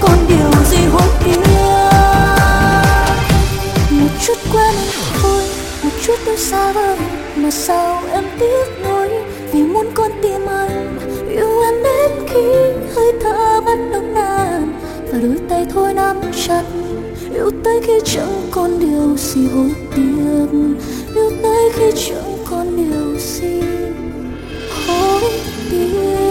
con điều gì hối tiếc một chút quen thôi, một chút đôi xa vời, mà sao em tiếc nuối? Vì muốn con tim anh, yêu em đến khi hơi thở bắt đầu nản và đôi tay thôi nắm chặt, yêu tới khi chẳng còn điều gì hối tiếc. Yêu tới khi chẳng còn điều gì hối tiếc.